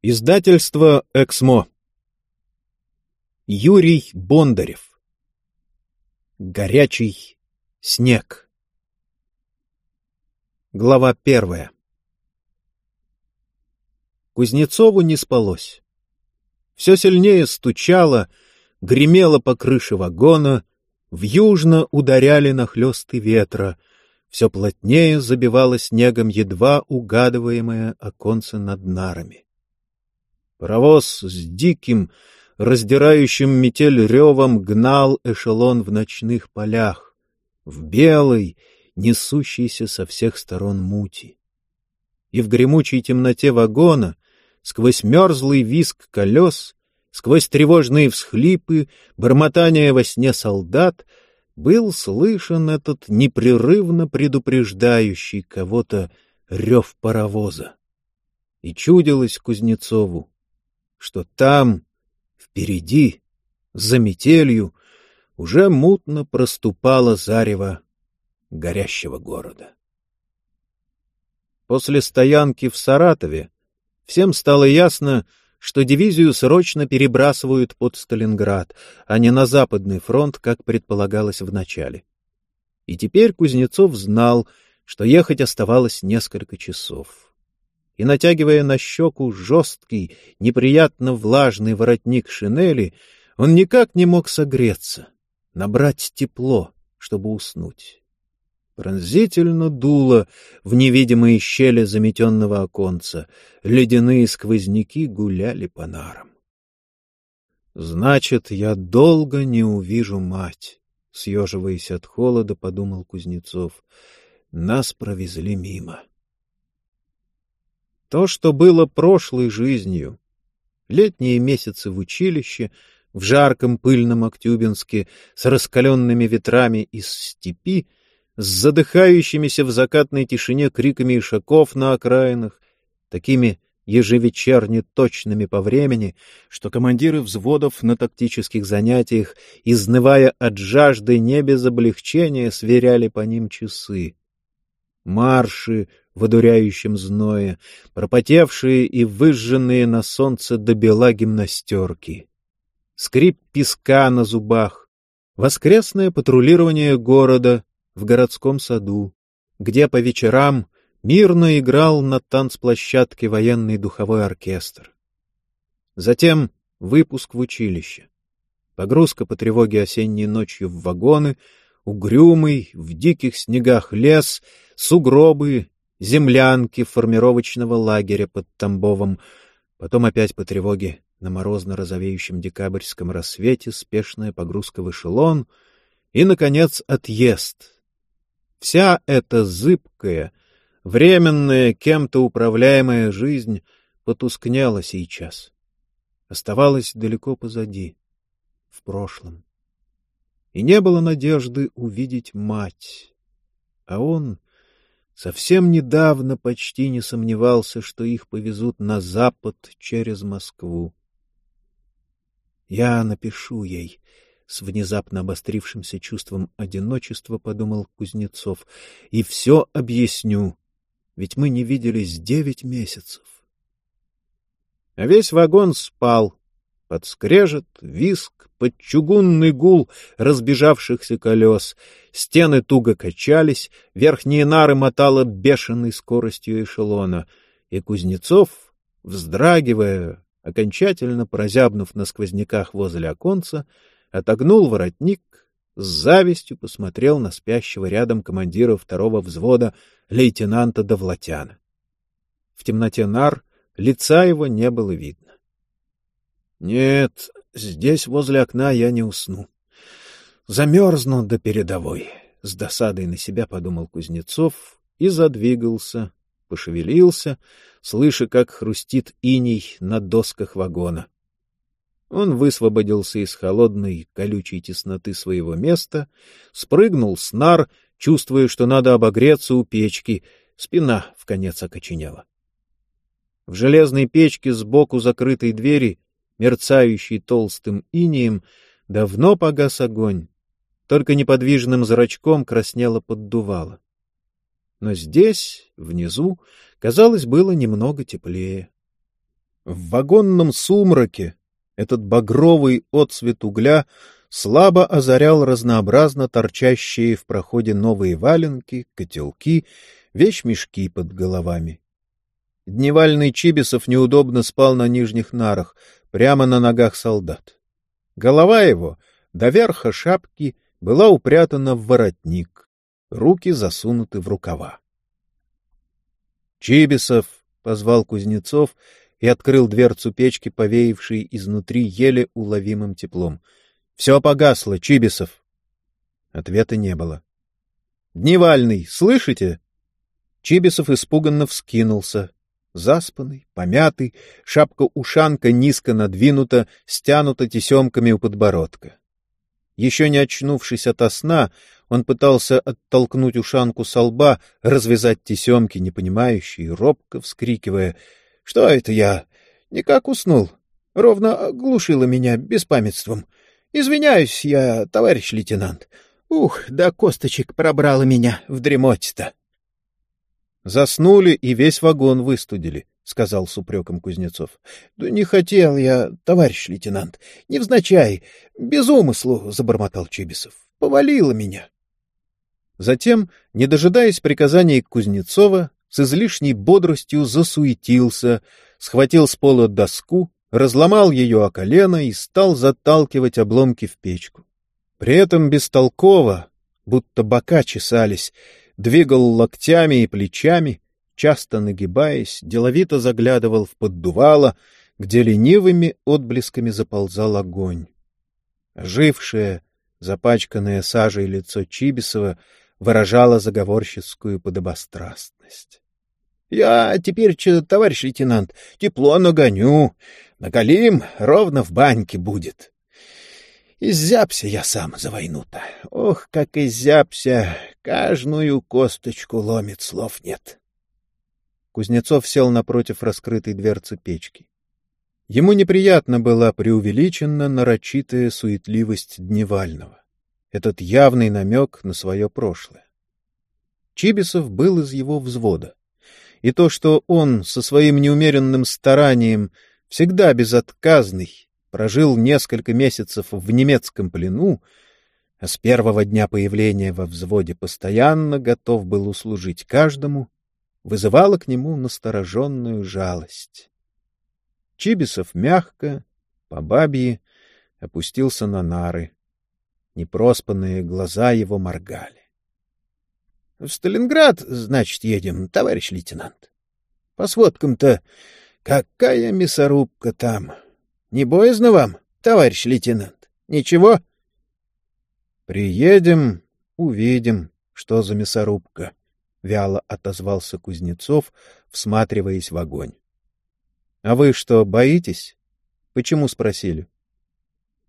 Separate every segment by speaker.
Speaker 1: Издательство «Эксмо». Юрий Бондарев. Горячий снег. Глава первая. Кузнецову не спалось. Все сильнее стучало, гремело по крыше вагона, в южно ударяли нахлесты ветра, все плотнее забивало снегом едва угадываемое оконце над нарами. Паровоз с диким, раздирающим метель ревом гнал эшелон в ночных полях, в белой, несущейся со всех сторон мути. И в гремучей темноте вагона, сквозь мерзлый виск колес, сквозь тревожные всхлипы, бормотание во сне солдат, был слышен этот непрерывно предупреждающий кого-то рев паровоза. И чудилось Кузнецову, что там, впереди, за метелью, уже мутно проступало зарево горящего города. После стоянки в Саратове всем стало ясно, что дивизию срочно перебрасывают под Сталинград, а не на Западный фронт, как предполагалось в начале. И теперь Кузнецов знал, что ехать оставалось несколько часов и, натягивая на щеку жесткий, неприятно влажный воротник шинели, он никак не мог согреться, набрать тепло, чтобы уснуть. Пронзительно дуло в невидимые щели заметенного оконца, ледяные сквозняки гуляли по нарам. «Значит, я долго не увижу мать», — съеживаясь от холода, подумал Кузнецов. «Нас провезли мимо». То, что было прошлой жизнью. Летние месяцы в училище, в жарком пыльном Актюбинске, с раскаленными ветрами из степи, с задыхающимися в закатной тишине криками ишаков на окраинах, такими ежевечерне точными по времени, что командиры взводов на тактических занятиях, изнывая от жажды, не без облегчения сверяли по ним часы. Марши в одуряющем зное, пропотевшие и выжженные на солнце до бела гимнастерки. Скрип песка на зубах, воскресное патрулирование города в городском саду, где по вечерам мирно играл на танцплощадке военный духовой оркестр. Затем выпуск в училище. Погрузка по тревоге осенней ночью в вагоны, угрюмый, в диких снегах лес, сугробы, землянки формировочного лагеря под Тамбовом, потом опять по тревоге на морозно-розовеющем декабрьском рассвете спешная погрузка в эшелон и, наконец, отъезд. Вся эта зыбкая, временная, кем-то управляемая жизнь потускнела сейчас. Оставалась далеко позади, в прошлом. И не было надежды увидеть мать. А он совсем недавно почти не сомневался, что их повезут на запад через Москву. Я напишу ей, с внезапно обострившимся чувством одиночества подумал Кузнецов, и все объясню, ведь мы не виделись девять месяцев. А весь вагон спал, под скрежет, виск, под чугунный гул разбежавшихся колес. Стены туго качались, верхние нары мотало бешеной скоростью эшелона. И Кузнецов, вздрагивая, окончательно прозябнув на сквозняках возле оконца, отогнул воротник, с завистью посмотрел на спящего рядом командира второго взвода лейтенанта Довлатяна. В темноте нар лица его не было видно. Нет, здесь возле окна я не усну. Замерзну до передовой. С досадой на себя подумал Кузнецов и задвигался, пошевелился, слыша, как хрустит иней на досках вагона. Он высвободился из холодной, колючей тесноты своего места, спрыгнул с нар, чувствуя, что надо обогреться у печки, спина в конец окоченела. В железной печке сбоку закрытой двери мерцающий толстым инием, давно погас огонь, только неподвижным зрачком краснело поддувало. Но здесь, внизу, казалось, было немного теплее. В вагонном сумраке этот багровый отцвет угля слабо озарял разнообразно торчащие в проходе новые валенки, котелки, вещмешки под головами. Дневальный Чибисов неудобно спал на нижних нарах, прямо на ногах солдат. Голова его, до верха шапки, была упрятана в воротник, руки засунуты в рукава. Чибисов позвал Кузнецов и открыл дверцу печки, повеявшей изнутри еле уловимым теплом. — Все погасло, Чибисов. Ответа не было. — Дневальный, слышите? Чибисов испуганно вскинулся. Заспанный, помятый, шапка-ушанка низко надвинута, стянута тесемками у подбородка. Еще не очнувшись ото сна, он пытался оттолкнуть ушанку со лба, развязать тесемки, непонимающие, робко вскрикивая — что это я? Никак уснул. Ровно оглушило меня беспамятством. Извиняюсь я, товарищ лейтенант. Ух, да косточек пробрало меня в дремоте-то. Заснули и весь вагон выстудили, — сказал с упреком Кузнецов. — Да не хотел я, товарищ лейтенант, невзначай, без умыслу, — забормотал Чибисов. — Повалило меня. Затем, не дожидаясь приказаний Кузнецова, с излишней бодростью засуетился, схватил с пола доску, разломал ее о колено и стал заталкивать обломки в печку. При этом бестолково, будто бока чесались, двигал локтями и плечами, часто нагибаясь, деловито заглядывал в поддувало, где ленивыми отблесками заползал огонь. Ожившее, запачканное сажей лицо Чибисова выражало заговорщицкую подобострастность. — Я теперь, товарищ лейтенант, тепло нагоню. Наголим, ровно в баньке будет. Изябся я сам за войну-то. Ох, как изябся! Каждую косточку ломит, слов нет. Кузнецов сел напротив раскрытой дверцы печки. Ему неприятно была преувеличена нарочитая суетливость Дневального этот явный намек на свое прошлое. Чибисов был из его взвода. И то, что он со своим неумеренным старанием, всегда безотказный, прожил несколько месяцев в немецком плену, а с первого дня появления во взводе постоянно готов был услужить каждому, вызывало к нему настороженную жалость. Чибисов мягко, по бабье, опустился на нары. Непроспанные глаза его моргали. — В Сталинград, значит, едем, товарищ лейтенант. По сводкам-то какая мясорубка там. Не боязно вам, товарищ лейтенант? Ничего? — Приедем, увидим, что за мясорубка, — вяло отозвался Кузнецов, всматриваясь в огонь. — А вы что, боитесь? Почему спросили?
Speaker 2: —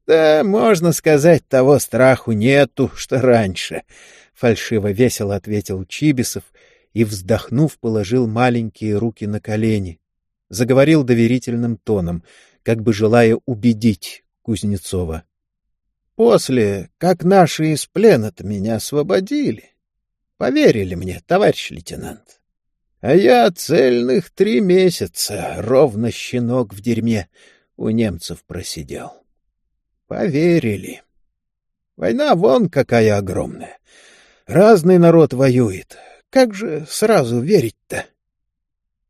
Speaker 2: да, можно сказать, того страху нету, что раньше, — фальшиво весело ответил Чибисов и, вздохнув, положил маленькие руки на колени. Заговорил доверительным тоном, как бы желая убедить Кузнецова. — После, как наши из плена-то меня освободили, поверили мне, товарищ лейтенант. А я цельных три месяца, ровно щенок в дерьме, у немцев просидел. Поверили. Война вон какая огромная. Разный народ воюет. Как же сразу верить-то?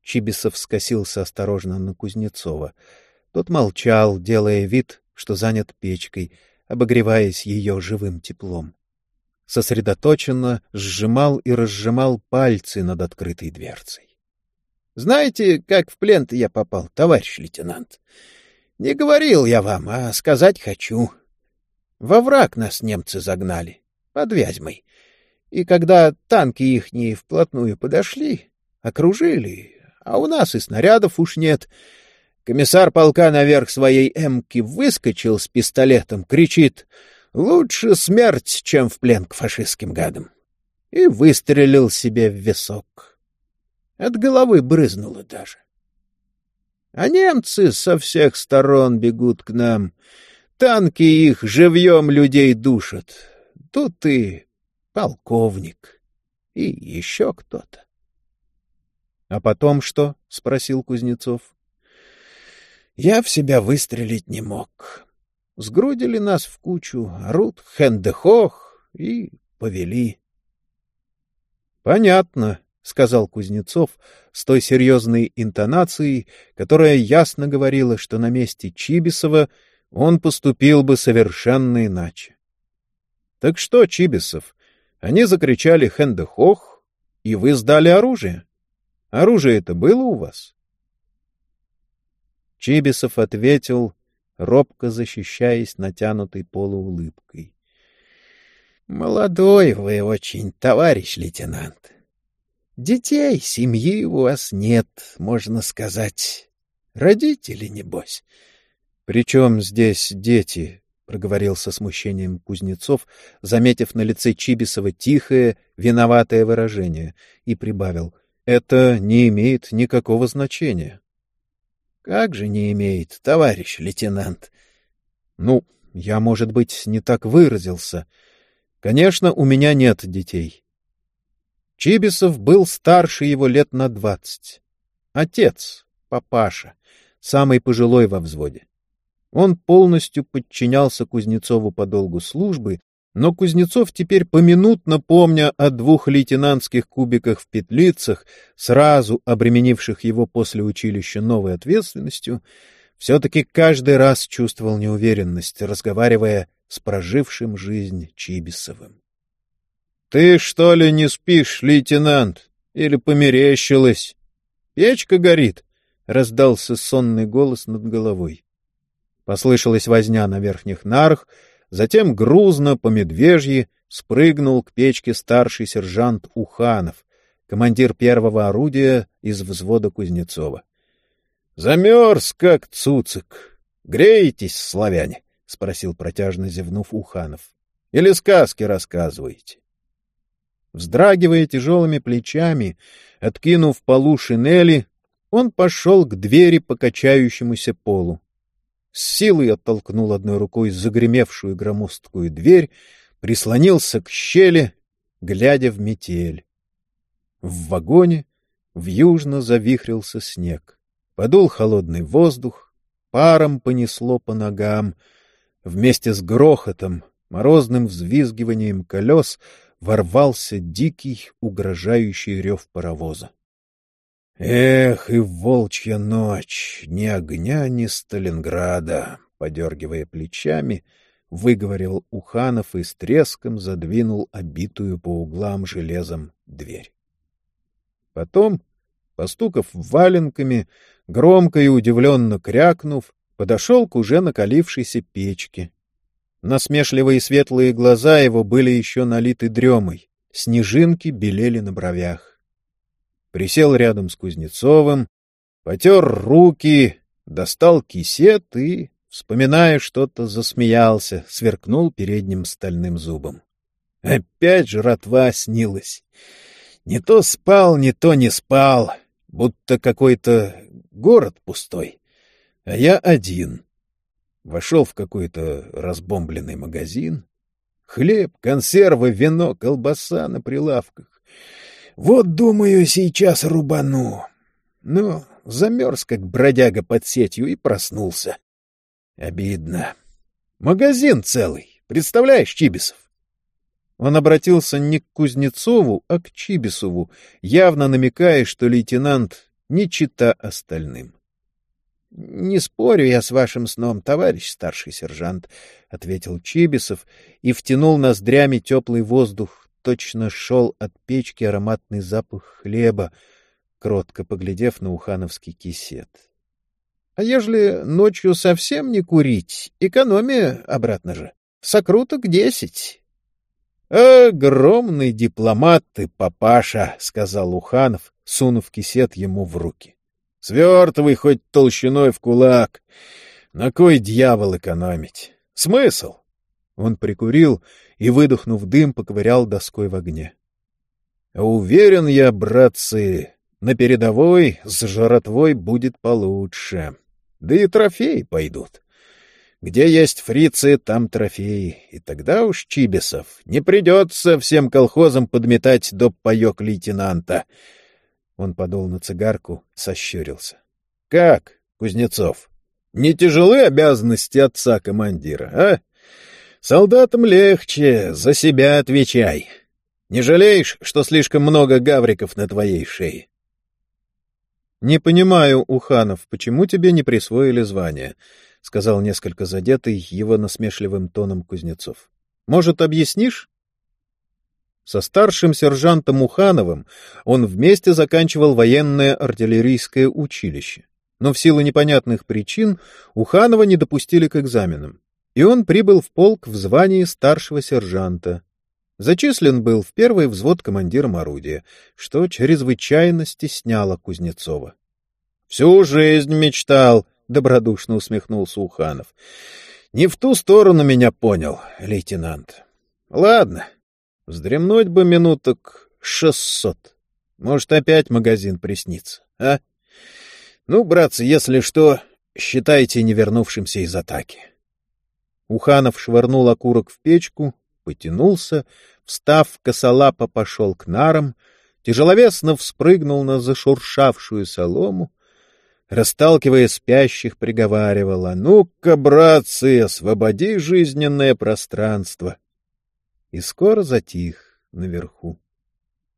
Speaker 1: Чибисов скосился осторожно на Кузнецова. Тот молчал, делая вид, что занят печкой, обогреваясь ее живым теплом. Сосредоточенно сжимал и разжимал пальцы над открытой дверцей.
Speaker 2: — Знаете, как в плен-то я попал, товарищ лейтенант? Не говорил я вам, а сказать хочу. Во враг нас немцы загнали, под Вязьмой. И когда танки ихние вплотную подошли, окружили, а у нас и снарядов уж нет, комиссар полка наверх своей эмки выскочил с пистолетом, кричит «Лучше смерть, чем в плен к фашистским гадам!» и выстрелил себе в висок. От головы брызнуло даже. А немцы со всех сторон бегут к нам. Танки их живьем людей душат. Тут и полковник, и еще кто-то.
Speaker 1: — А потом что? — спросил Кузнецов.
Speaker 2: Я в себя выстрелить не мог. Сгрудили нас в кучу, орут хендехох и повели.
Speaker 1: — Понятно, — сказал Кузнецов с той серьезной интонацией, которая ясно говорила, что на месте Чибисова он поступил бы совершенно иначе. — Так что, Чибисов, они закричали «Хендехох», и вы сдали оружие? Оружие это было у вас? Чибисов ответил, робко защищаясь натянутой полуулыбкой.
Speaker 2: — Молодой вы очень, товарищ лейтенант. Детей, семьи у вас нет, можно сказать. Родители, небось.
Speaker 1: — Причем здесь дети? — проговорил со смущением Кузнецов, заметив на лице Чибисова тихое, виноватое выражение, и прибавил. — Это не имеет никакого значения.
Speaker 2: — Как же не имеет, товарищ лейтенант?
Speaker 1: — Ну, я, может быть, не так выразился. Конечно, у меня нет детей. Чибисов был старше его лет на двадцать. Отец, папаша, самый пожилой во взводе. Он полностью подчинялся Кузнецову по долгу службы, но Кузнецов теперь поминутно помня о двух лейтенантских кубиках в петлицах, сразу обременивших его после училища новой ответственностью, все-таки каждый раз чувствовал неуверенность, разговаривая с прожившим жизнь Чибисовым. — Ты, что ли, не спишь, лейтенант? Или померещилась? Печка горит? — раздался сонный голос над головой. Послышалась возня на верхних нарах, затем грузно по медвежьи спрыгнул к печке старший сержант Уханов, командир первого орудия из взвода Кузнецова. — Замерз, как цуцик. Греетесь, славяне? — спросил протяжно зевнув Уханов. — Или сказки рассказываете? Вздрагивая тяжелыми плечами, откинув полу шинели, он пошел к двери по качающемуся полу. С силой оттолкнул одной рукой загремевшую громоздкую дверь, прислонился к щели, глядя в метель. В вагоне вьюжно завихрился снег. Подул холодный воздух, паром понесло по ногам. Вместе с грохотом, морозным взвизгиванием колес — ворвался дикий, угрожающий рев паровоза. Эх, и волчья ночь, ни огня, ни Сталинграда, подергивая плечами, выговорил Уханов и с треском задвинул обитую по углам железом дверь. Потом, постукав валенками, громко и удивленно крякнув, подошел к уже накалившейся печке Насмешливые светлые глаза его были еще налиты дремой, снежинки белели на бровях. Присел рядом с Кузнецовым, потер руки, достал кисет и, вспоминая что-то, засмеялся, сверкнул передним стальным зубом. Опять жратва снилась. Не то спал, не то не спал, будто какой-то город пустой, а я один — Вошел в какой-то разбомбленный магазин. Хлеб, консервы, вино, колбаса на прилавках. Вот, думаю, сейчас рубану. Ну, замерз, как бродяга под сетью, и проснулся. Обидно. Магазин целый. Представляешь, Чибисов? Он обратился не к Кузнецову, а к Чибисову, явно намекая, что лейтенант не чита остальным. — Не спорю я с вашим сном, товарищ старший сержант, — ответил Чибисов и втянул ноздрями теплый воздух. Точно шел от печки ароматный запах хлеба, кротко поглядев на ухановский кисет. — А ежели ночью совсем не курить, экономия обратно же. Сокруток десять. — Огромный дипломат ты, папаша, — сказал Уханов, сунув кисет ему в руки. Свертывай хоть толщиной в кулак. На кой дьявол экономить? Смысл? Он прикурил и, выдохнув дым, поковырял доской в огне. Уверен я, братцы, на передовой с жратвой будет получше. Да и трофеи пойдут. Где есть фрицы, там трофеи. И тогда уж, Чибисов, не придется всем колхозам подметать до паек лейтенанта. Он подул на цигарку, сощурился. — Как, Кузнецов?
Speaker 2: Не тяжелы обязанности отца командира, а? Солдатам легче, за себя отвечай. Не жалеешь, что слишком много гавриков на твоей шее?
Speaker 1: — Не понимаю, Уханов, почему тебе не присвоили звание? — сказал несколько задетый его насмешливым тоном Кузнецов. — Может, объяснишь? Со старшим сержантом Ухановым он вместе заканчивал военное артиллерийское училище. Но в силу непонятных причин Уханова не допустили к экзаменам, и он прибыл в полк в звании старшего сержанта. Зачислен был в первый взвод командиром орудия, что чрезвычайно стесняло Кузнецова. — Всю жизнь мечтал, — добродушно усмехнулся Уханов. — Не в ту сторону меня понял, лейтенант. — Ладно, вздремнуть бы минуток шестьсот. Может, опять магазин приснится, а? Ну, братцы, если что, считайте не вернувшимся из атаки. Уханов швырнул окурок в печку, потянулся, встав, косолапо пошел к нарам, тяжеловесно вспрыгнул на зашуршавшую солому, расталкивая спящих, приговаривала «Ну-ка, братцы, освободи жизненное пространство!» И скоро затих наверху.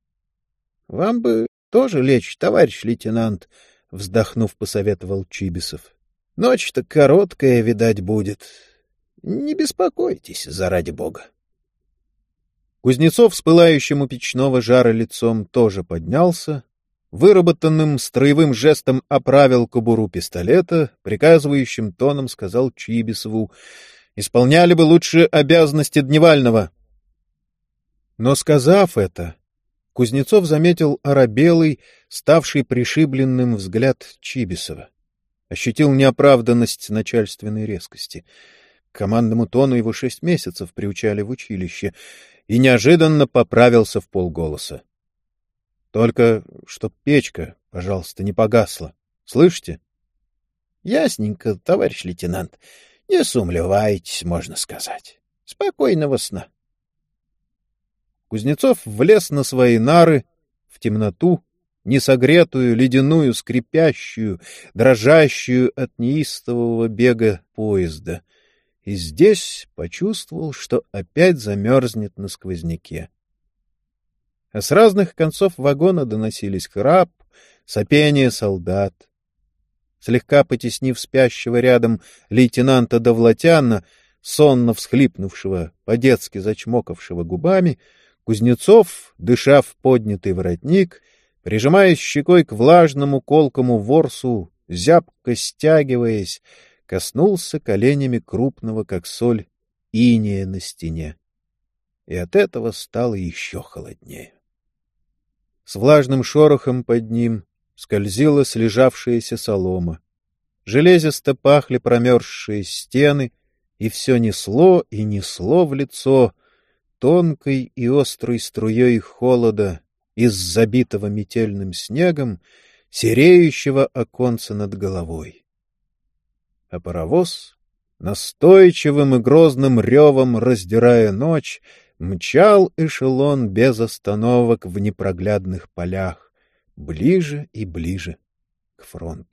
Speaker 1: — Вам бы тоже лечь, товарищ лейтенант, — вздохнув, посоветовал Чибисов. — Ночь-то короткая, видать, будет. Не беспокойтесь, заради бога. Кузнецов с пылающим у печного жара лицом тоже поднялся, выработанным строевым жестом оправил кобуру пистолета, приказывающим тоном сказал Чибисову, «Исполняли бы лучше обязанности Дневального». Но, сказав это, Кузнецов заметил оробелый, ставший пришибленным взгляд Чибисова. Ощутил неоправданность начальственной резкости. Командному тону его шесть месяцев приучали в училище, и неожиданно поправился в полголоса. — Только чтоб печка, пожалуйста, не погасла. Слышите? — Ясненько, товарищ лейтенант. Не сумлевайтесь, можно сказать. Спокойного сна. Кузнецов влез на свои нары в темноту, несогретую, ледяную, скрипящую, дрожащую от неистового бега поезда — и здесь почувствовал, что опять замерзнет на сквозняке. А с разных концов вагона доносились храп, сопение солдат. Слегка потеснив спящего рядом лейтенанта Довлатяна, сонно всхлипнувшего, по-детски зачмокавшего губами, Кузнецов, дыша в поднятый воротник, прижимаясь щекой к влажному колкому ворсу, зябко стягиваясь, коснулся коленями крупного, как соль, иния на стене. И от этого стало еще холоднее. С влажным шорохом под ним скользила слежавшаяся солома. Железисто пахли промерзшие стены, и все несло и несло в лицо тонкой и острой струей холода из забитого метельным снегом сереющего оконца над головой а паровоз, настойчивым и грозным ревом раздирая ночь, мчал эшелон без остановок в непроглядных полях, ближе и ближе к фронту.